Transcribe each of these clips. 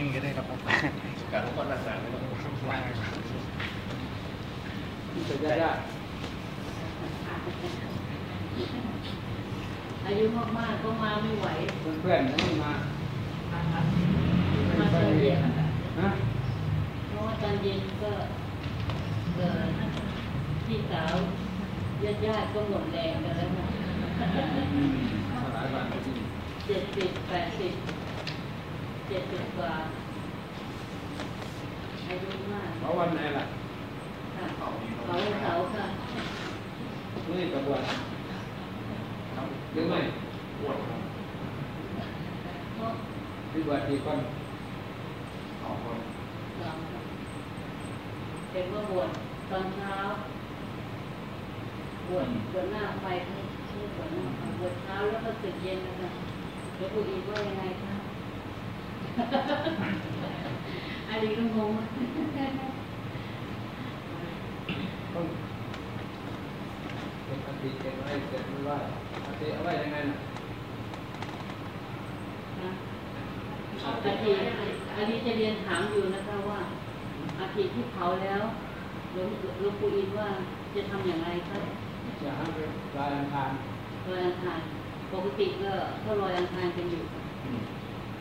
นึงก็ได้ครับการทุกคนรักษาไม่ต้องว่าจะยากอายุมากๆก็มาไม่ไหว เพื่อนๆไม่มามาตอนเย็นฮะเพราะว่าตอนเย็นก็เกิดพี่สาวญาติๆก็หมดแรงกันแล้วนะหลายวันที่เจ็ดสิบแปดสิบ เจ็ดสิบกว่าอายุมากเพราะวันไหนล่ะค่ะเสาเสาค่ะนี่กระบวนหรือไม่ปวดครับเพราะที่บวชกี่คนสองคนสองเห็นว่าบวชตอนเช้าบวชบวชหน้าไฟที่ชื่อบวชหน้าไฟบวชเช้าแล้วก็สึกเย็นนะคะแล้วคุณอีกว่ายังไงคะ อันนี้ก็งงต้องเป็นอดีตเก็บไว้เก็บไว้ว่าอดีตเอาไว้ยังไงน่ะนะอาทิอันนี้จะเรียนถามอยู่นะคะว่าอาทิที่เผาแล้วหลวงหลวงปู่อินว่าจะทำอย่างไรครับจะให้ไปลายอังคารลอยอังคารปกติก็ก็ลอยอังคารกันอยู่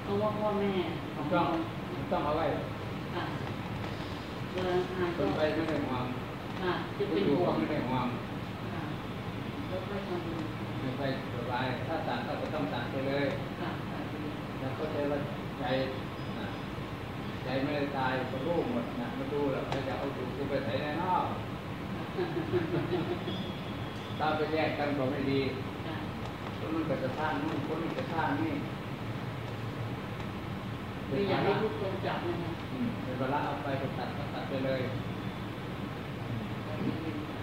เพราะว่าพ่อแม่ของต้องเราต้องเอาไว้ค่ะลอยอังคารคก็นไปไม่ได้ห่วงค่ะจะคเป็นนอยู่ห่วก็งไม่ได้ห่วงค่ะแล้วค่อยทำบุญไม่ไปสบายถ้าต่างก็ต้องต่างไปเลย ค่ะค่ะแล้วก็ใจว่าใจน่ะใจไม่ได้ตายก็รู้หมดนะมาดูแล้วเขาจะเอาถูกกูไปไหนแน่นอนถ้าไปแยกกันก็ไม่ดีค่ะ คนนึงก็จะสร้างนู่นคนนึงจะสร้างนี่ คืออยากให้ทุกคนจับนะคะอืมเป็นเวลาเอาไปก็ตัดก็ตัดไปเลย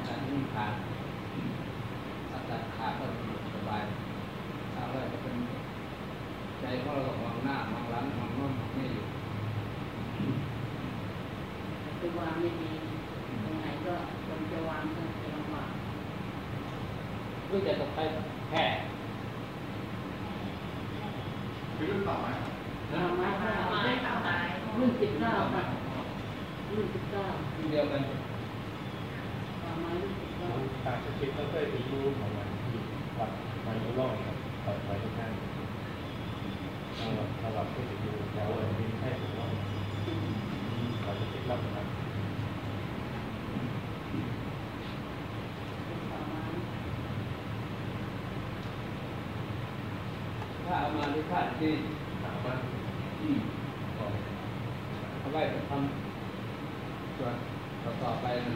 ตัดนี่ขาดถ้าตัดขาดก็สบายถ้าอะไรก็เป็นใจของเราก็มองหน้ามองหลังมองโน้นมองนี่อยู่ คือวางไม่ดีตรงไหนก็คนจะวางก็จะลำบาก รู้จักกับใครแค่ คือรุ่นต่อไหม ตามไม้ค่ะรุ่นสิบเก้าค่ะรุ่นสิบเก้า ที่เดียวกัน ตามไม้รุ่นสิบเก้า ตามสคริปต์ก็เคยมีรูปของมันที่วัดไมโลล่องครับต่อยไปทุกท่านสำหรับสำหรับผู้ ถือดูแล้วเออมีแค่ถึงว่าเราจะคิดรับนะครับตามาเอามาด้วยค่าที่ถามว่าอืมเอาไว้ทำส่วนต่อต่อไปนะ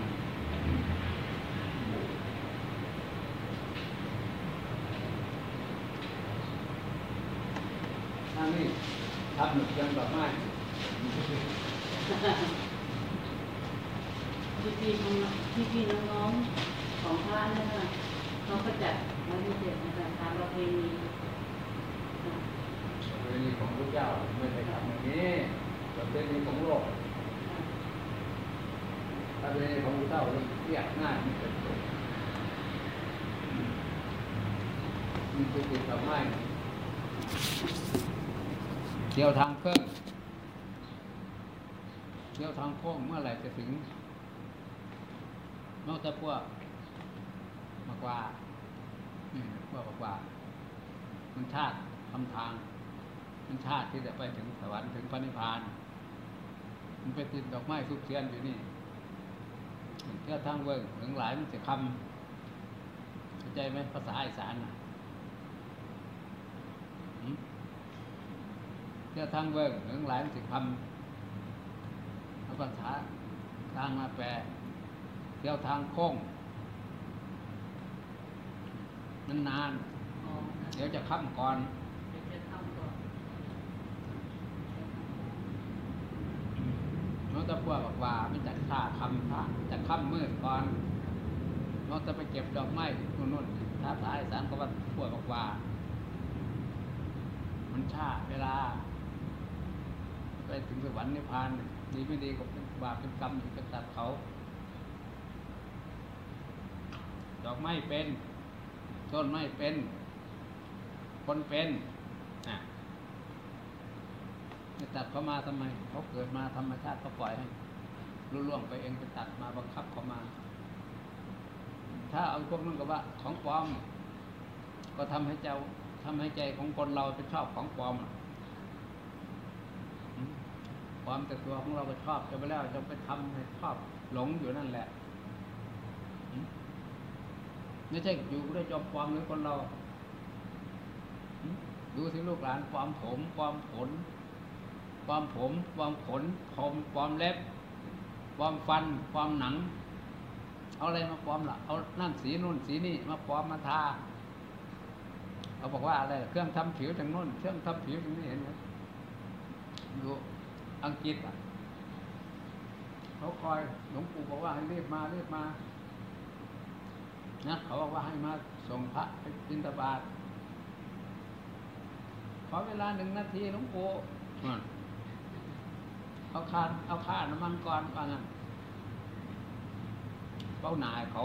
ถ้านี่ ทำหนึ่งเดือนดอกไม้พี่พี่น้องพี่พี่น้องๆของพระนั่นน่ะเขาก็จัดไว้พิเศษนะคะตามประเพณีค่ะประเพณีของพระเจ้าไม่ได้ทำอย่างนี้ประเพณีของโลกประเพณีของพระเจ้าเรียกง่ายไม่เป็นตัวมีกุฏิดอกไม้เที่ยวทางเครื่งเที่ยวทางโค้งเมื่อไหร่จะถึงนอกจากพวกมากกว่าพวกมากกว่า มันชาติทำทาง มันชาติที่จะไปถึงสวรรค์ถึงพระนิพพาน มันไปติดดอกไม้ทุกเทียนอยู่นี่เที่ยวทางเวิร์ถึงหลายมันจะคำเข้าใจไหมภาษาอีสานนะหืม เที่ยวทางเวิร์ถึงหลายมันจะคำเอาภาษาทางมาแปลเที่ยวทางโค้งมันนาน เดี๋ยวจะค้ำก่อนเดี๋ยวจะทำก่อนน้องตะพัวบอกว่ามันจะฆ่าคำพระจะค่ำมืดก่อนน้องจะไปเก็บดอกไม้นู่นนู่นถ้าสายสารก็ว่าพัวบอกว่า มันช้าเวลา ไปถึงสวรรค์นิพพานดีไม่ดีก็เป็นบาปเป็นกรรมอยู่เป็นตัดเขา ดอกไม้เป็น ต้นไม้เป็น คนเป็นอะตัดเขามาทำไมเขาเกิดมาธรรมชาติเขาปล่อยให้รุ่ล่วงไปเองไปตัดมาบังคับเขามา ถ้าเอาพวกนั้นก็ว่า ของปลอม ก็ทำให้เจ้าทำให้ใจของคนเราไปชอบของปลอมอะอืม ความแต่ตัวของเราก็ชอบจะไปแล้วจะไปทำให้ชอบหลงอยู่นั่นแหละไม่ใช่อยู่ด้วยจอมปลอมหรือคนเราดูสิลูกหลานปลอมผมปลอมขนปลอมผมปลอมขนผมปลอมเล็บปลอมฟันปลอมหนัง เอาอะไรมาปลอมล่ะ เอานั่นสีนู่นสีนี่มาปลอมมาทาเขาบอกว่าอะไรเครื่องทำผิวทางนู่น เครื่องทำผิวทางนี้เห็นไหมดู อังกฤษอะเขาคอยหลวงปู่บอกว่าให้รีบมารีบมานะเขาบอกว่าให้มาส่งพระไปบิณฑบาตขอเวลาหนึ่งนาทีหลวงปู่อะเอาคานเอาค่าน้ำมันก่อนว่างั้นเป้าหนายเขา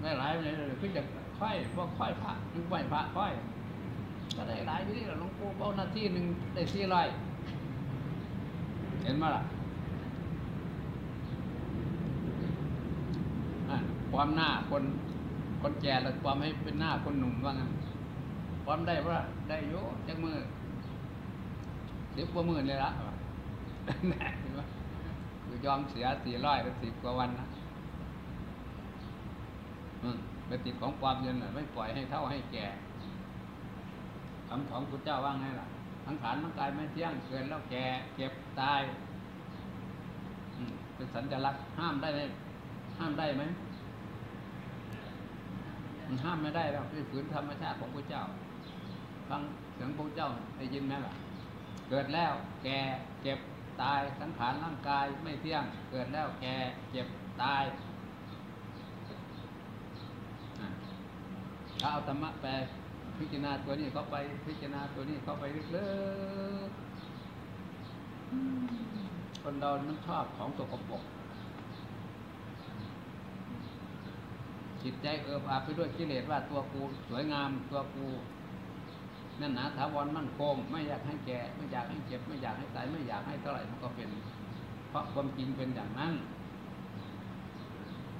ได้หลายเลยคือจะค่อยพวกค่อยพระยุไหวพระค่อย ก็ได้หลายที่นี่แหละหลวงปู่เป้าหน้าที่หนึ่งได้สี่ร้อยเห็นไหมล่ะความหน้าคนคนแก่แล้วความให้เป็นหน้าคนหนุ่มว่างั้นความได้ว่าได้โยจักมือสิบกว่ามื่นเลยละเห็นไหมคือยอมเสียสี่ร้อยเป็นสิบกว่าวันนะไปติดของความเย็นน่ะไม่ปล่อยให้เท่าให้แก่ คำของพระเจ้าว่าไงล่ะทั้งขานทั้งกายไม่เที่ยงเกินแล้วแก่เก็บตายเป็นสัญลักษณ์ห้ามได้ไหมห้ามได้ไหมมันห้ามไม่ได้แล้วคือฝืนธรรมชาติของพระเจ้าฟังเสียงพระเจ้าได้ยินไหมล่ะ เกิดแล้วแก่เจ็บตายสังขารร่างกายไม่เที่ยง เกิดแล้วแก่เจ็บตายถ้าเอาธรรมะแป พิจารณาตัวนี้เข้าไปพิจารณาตัวนี้เข้าไปลึกๆอืมคนเรามันชอบของตกปกจิตใจเอิบอาบไปด้วยกิเลสว่าตัวกูสวยงามตัวกูนั่นหนาถาวรมั่นคงไม่อยากให้แก่ไม่อยากให้เจ็บ ไม่อยากให้ตายไม่อยากให้เท่าไหร่มันก็เป็น เพราะความจริงเป็นอย่างนั้น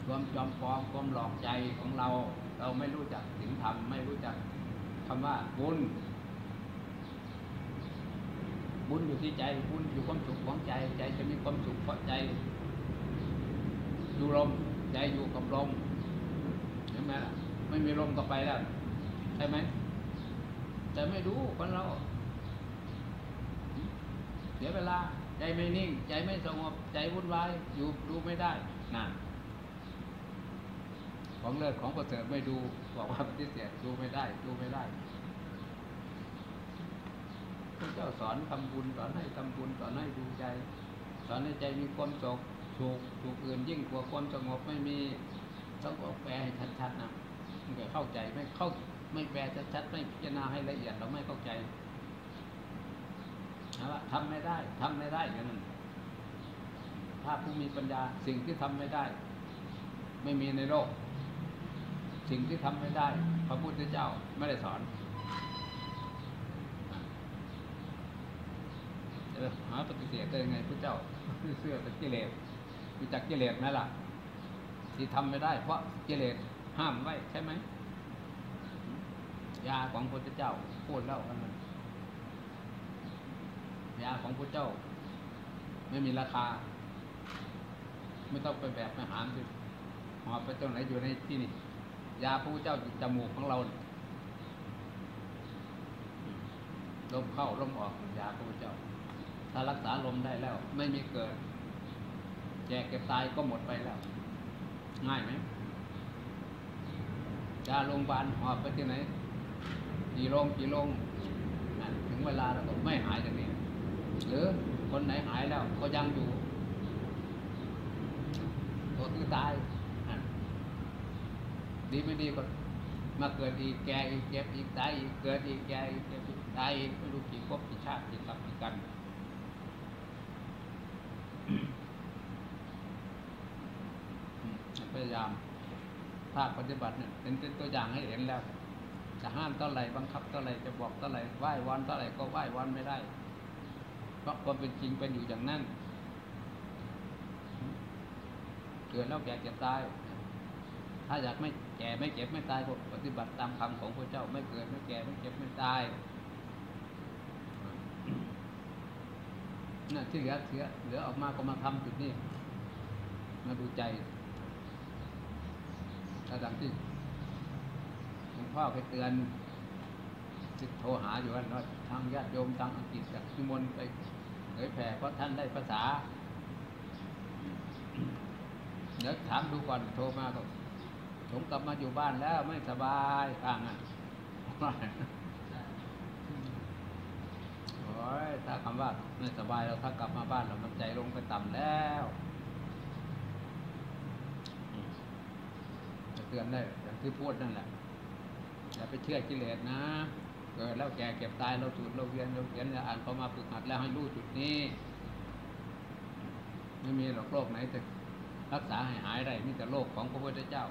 ความจอมปลอมความหลอกใจของเรา เราไม่รู้จักศีลธรรมไม่รู้จัก คำว่าบุญ บุญอยู่ที่ใจ บุญอยู่ความสุขของใจ ใจจะมีความสุขเพราะใจ อยู่ลม ใจอยู่กับลมเห็นไหมล่ะ ไม่มีลมก็ไปแล้ว ใช่ไหม แต่ไม่รู้คนเราเสียเวลา ใจไม่นิ่ง ใจไม่สงบ ใจวุ่นวาย อยู่ดูไม่ได้นั่นของเลิศของประเสริฐไม่ดู บอกว่าปฏิเสธดูไม่ได้ดูไม่ได้พระเจ้าสอนทำบุญสอนให้ทำบุญสอนให้ดูใจ สอนให้ใจมีความสุขถูกถูกอื่นยิ่งกว่าความสงบไม่มีต้องบอกแปลให้ชัดๆนะมันก็เข้าใจไม่เข้าไม่แปลชัดๆไม่พิจารณาให้ละเอียดเราไม่เข้าใจนะว่าทำไม่ได้ทำไม่ได้อย่างนั้นถ้าผู้มีปัญญาสิ่งที่ทำไม่ได้ ไม่มีในโลก สิ่งที่ทำไม่ได้ พระพุทธเจ้าไม่ได้สอนจะหาปฏิเสธได้ยังไงพระเจ้าเสื้อเป็นกิเลสมีจักกิเลสไหมล่ะ ที่ทำไม่ได้ เพราะกิเลสห้ามไว้ใช่ไหมยาของพระเจ้าพูดแล้วมันยาของพระเจ้า ไม่มีราคา ไม่ต้องไปแบบไปหามสิหอบไปตรงไหนอยู่ในที่นี่ ยาพระพุทธเจ้าจมูกของเราลมเข้าลมออกยาพระพุทธเจ้า ถ้ารักษาลมได้แล้ว ไม่มีเกิดแก่เก็บตายก็หมดไปแล้ว ง่ายไหมยาโรงพยาบาลหอบไปที่ไหนกี่โรงกี่โรงถึงเวลาแล้วก็ไม่หายจากนี้หรือคนไหนหายแล้วก็ยังอยู่ก็คือตาย ดีไม่ดีก็มาเกิดอีกแก่อีกเจ็บอีกตายอีกเกิดอีกแก่อีกเจ็บอีกตายอีกไม่รู้กี่ภพกี่ชาติกี่กับกี่กัน พยายามถ้าปฏิบัติเนี่ยเป็นเป็นตัวอย่างให้เห็นแล้ว จะห้ามเท่าไหร่บังคับเท่าไหร่จะบอกเท่าไหร่ไหว้วันเท่าไหร่ก็ไหว้วันไม่ได้ เพราะความเป็นจริงเป็นอยู่อย่างนั้นเกิดแล้วแก่เจ็บตาย ถ้าอยากไม่ แก่ไม่เจ็บไม่ตายก็ปฏิบัติตามคำของพระเจ้าไม่เกิดไม่แก่ไม่เจ็บไม่ตายนั่นที่เหลือเหลือเหลือออกมาก็มาทำจุดนี้ มาดูใจระดับที่หลวงพ่อไปเตือนติดโทรหาอยู่ว่าทางญาติโยมทางอังกฤษจากนิมนต์ไปเผยแผ่เพราะท่านได้ภาษาเดี๋ยวถามดูก่อนโทรมาก็ ผมกลับมาอยู่บ้านแล้วไม่สบายต่างอะโอ้ยถ้าคำว่าไม่สบายเราถ้ากลับมาบ้านเรามันใจลงไปต่ำแล้วจะเตือนได้อย่างที่พูดนั่นแหละอย่าไปเชื่อกิเลสนะเกิดแล้วแก่เก็บตายเราสูดเราเวียนเราเขียนเราอ่านเขามาฝึกหัดแล้วให้รู้จุดนี้ไม่มีหรอกโรคไหนจะรักษาให้หายได้มีแต่โรคของพระพุทธเจ้า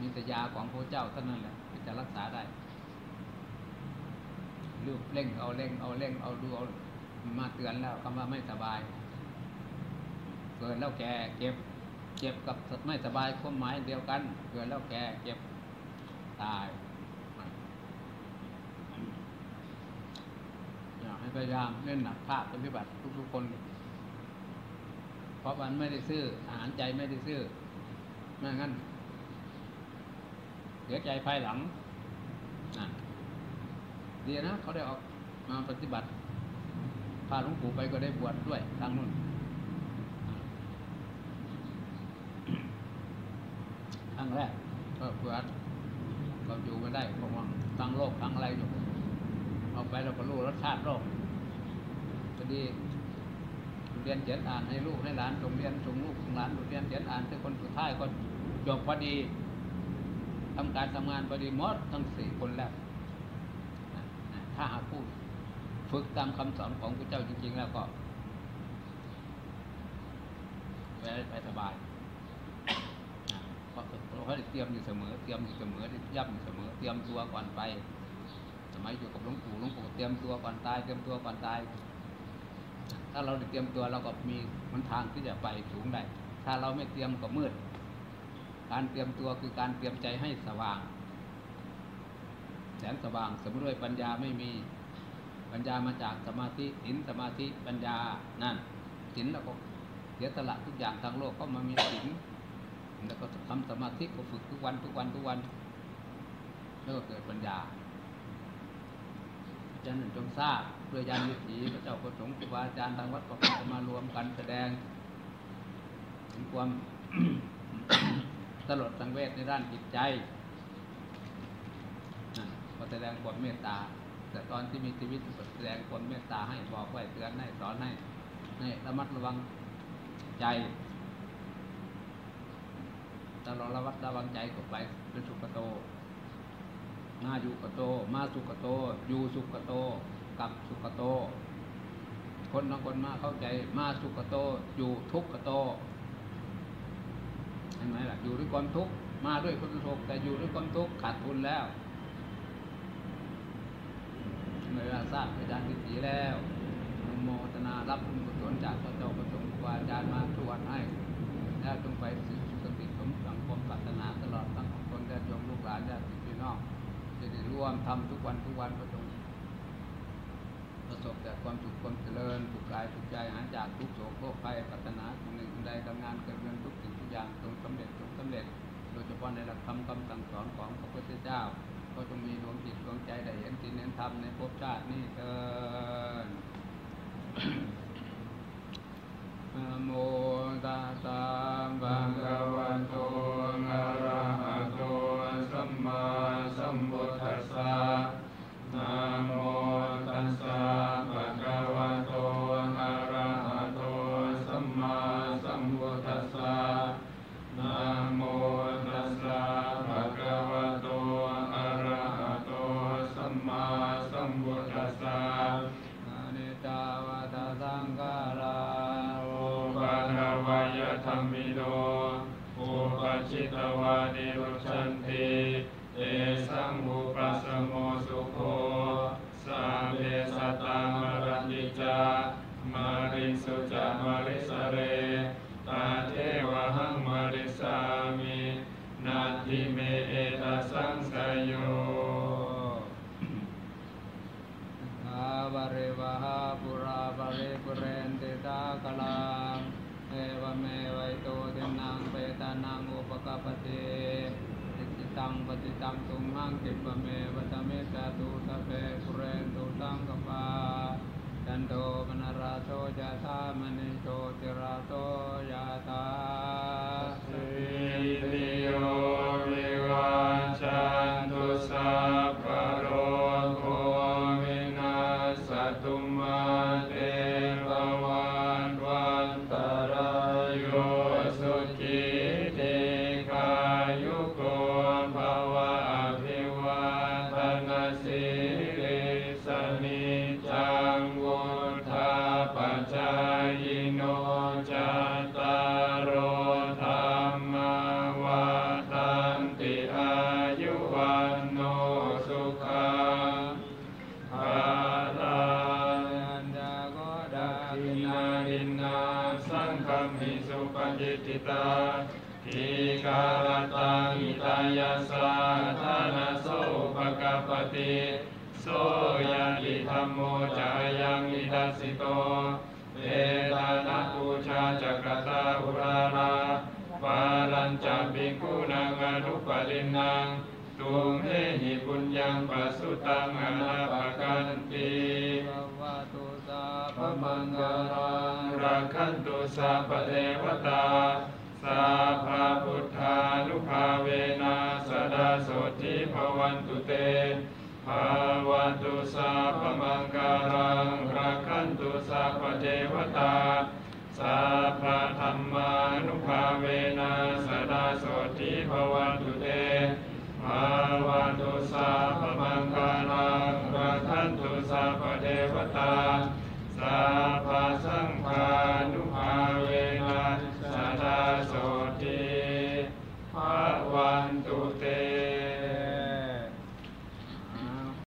มีแต่ยาของพระเจ้าเท่านั้นแหละที่จะรักษาได้ลูกเร่งเอาเร่งเอาเร่งเอาดูเอามาเตือนแล้วคำว่าไม่สบายเกิดแล้วแก่เจ็บเจ็บกับไม่สบายความหมายเดียวกัน เกิดแล้วแก่เจ็บตายอยากให้พยายามเล่นหนักภาคปฏิบัติทุกๆคน เพราะมันไม่ได้ซื้ออาหารใจไม่ได้ซื้อไม่งั้น เสียใจภายหลังนะดีนะเขาได้ออกมาปฏิบัติพาหลวงปู่ไปก็ได้บวชด้วยทางนู้นครั้งแรกก็เพื่อเราอยู่ไม่ได้เพราะว่าทั้งโลกทั้งอะไรอยู่เอาไปเราก็รู้รสชาติโลกพอดีเรียนเขียนอ่านให้ลูกให้หลานส่งเรียนส่งลูกส่งหลานเรียนเขียนอ่านที่คนสุดท้ายก็จบพอดี ทำการทำงานพอดีหมดทั้งสี่คนแล้วถ้าหากผู้ฝึกตามคำสอนของพระเจ้าจริง ๆ แล้วก็ไปไปสบายเพราะเราเตรียมอยู่เสมอ เตรียมอยู่เสมอย้ำอยู่เสมอ เตรียมตัวก่อนไป สมัยอยู่กับหลวงปู่หลวงปู่เตรียมตัวก่อนตาย เตรียมตัวก่อนตาย ถ้าเราได้เตรียมตัวเราก็มีหนทางที่จะไปสูงได้ ถ้าเราไม่เตรียมก็มืด การเตรียมตัวคือการเตรียมใจให้สว่าง แสงสว่างสมด้วยปัญญาไม่มีปัญญามาจากสมาธิศีลสมาธิปัญญานั่นศีลแล้วก็เสียสละทุกอย่างทางโลกก็มามีศีลแล้วก็ทำสมาธิก็ฝึกทุกวันทุกวันทุกวันแล้วก็เกิดปัญญาอาจารย์จงทราบเพื่อยานวิถีพระเจ้าประสงค์ครูบาอาจารย์ทางวัดก็จะมารวมกันแสดง ถึงความ ตลดสังเวชในด้านจิตใจก็แสดงความเมตตา แต่ตอนที่มีชีวิตแสดงความเมตตาให้บอกไว้เตือนให้สอนให้ให้ระมัดระวังใจถ้าเราระมัดระวังใจก็ไปเป็นสุขโต มาอยู่กโต มาสุกโต อยู่สุกโต กับสุกโต คนบางคนมาเข้าใจ มาสุกโต อยู่ทุกขโต เห็นไหมล่ะอยู่ด้วยความทุกข์มาด้วยความสุขแต่อยู่ด้วยความทุกข์ขาดทุนแล้วเมื่อทราบอาจารย์ทิฏฐิแล้วโมทนารับบุญกุศลจากพระเจ้าประสงค์ครูบาอาจารย์มาตรวจให้แล้วจงไปสู่สติสมสังคมปรารถนาตลอดทั้งคนญาติโยมลูกหลานญาติพี่น้องจะได้ร่วมทำทุกวันทุกวันก็จงประสบแต่ความสุขความเจริญสุขกายสุขใจหาจากทุกโศกโรคภัยปรารถนาสิ่งหนึ่งใดทำงานเกิดเงินทุกสิ่งทุก อย่างจงสำเร็จจงสำเร็จ โดยเฉพาะในหลักธรรมคำสั่งสอนของพระพุทธเจ้า ก็จงมีดวงจิตดวงใจได้เห็นสิ่งเห็นธรรมในภพชาตินี้เถิดนะโมตัสสะภะคะวะโต กลังเอวเมวัยโตทินังเปตานังอุปกปปติอิจิตังปฏิตังตุมหังกิปะเมวัตเมจาตุสพเพปุเรนตุสังกปาจันโทปนราโสยะธามณิโชติราโสยะธา ตังอิตายาสาธานาโสปกปปติโสยะติธรรมโมจายังอิทัสสิโตเวทานาปูชาจักรตาอุราราปารัญจะภิกุนังอนุปรินังตุมเหหิปุญญังปัสสุตังอนาปกันติวะตุสาพมังกรังรักขันตุสัพพเทวตา สัพพะพุทธานุภาเวนะสดาโสทิภวันตุเตภาวันตุสัพพมังการังรักขันตุสัพพเทวตาสัพพะธรรมานุภาเวนะสดาโสทิภวันตุเตภาวันตุสัพพมังการังรักขันตุสัพพเทวตาสัพพะสัง